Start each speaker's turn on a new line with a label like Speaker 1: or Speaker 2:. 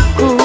Speaker 1: rico.